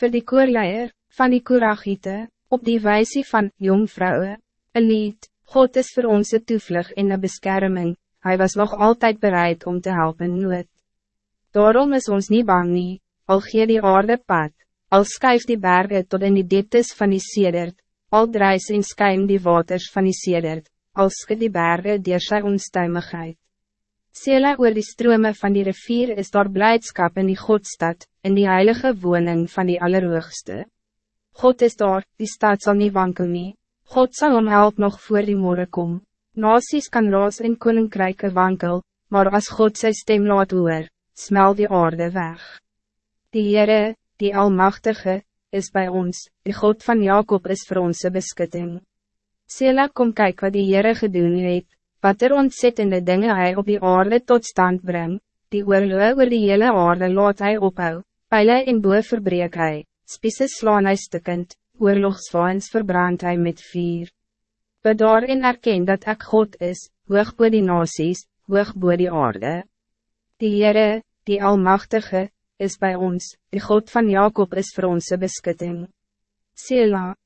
Voor die koorleier, van die koeragiete, op die wijze van jongvrouwen, een lied, God is voor onze toevlug in de bescherming, hij was nog altijd bereid om te helpen nood. Daarom is ons niet bang nie, al gee die aarde pad, al skuif die bergen tot in die dieptes van die sedert, al drijs en skuim die waters van die sedert, al skud die bergen dier sy onstuimigheid. Sela oor die strome van die rivier is daar blijdschap in die Godstad, in die heilige woning van die Allerhoogste. God is daar, die stad zal niet wankel nie, God zal om help nog voor die morgen kom. Nasies kan raas in koninkryke wankel, maar als God zijn stem laat hoor, smel die aarde weg. Die Heere, die Almachtige, is bij ons, die God van Jacob is voor onze beschutting. Sela kom kyk wat die Heere gedoen het, wat er ontzettende dingen hij op die aarde tot stand brengt, die oorloe oor die hele aarde laat hij ophou, pijle en boe verbreek hy, spiese slaan hy stukkend, oorlogswaans verbrand hij met vier. Bedaar en erken dat ik God is, hoog boe die nasies, hoog boe die aarde. Die Heere, die Almachtige, is bij ons, die God van Jacob is voor onze beschutting. Sela.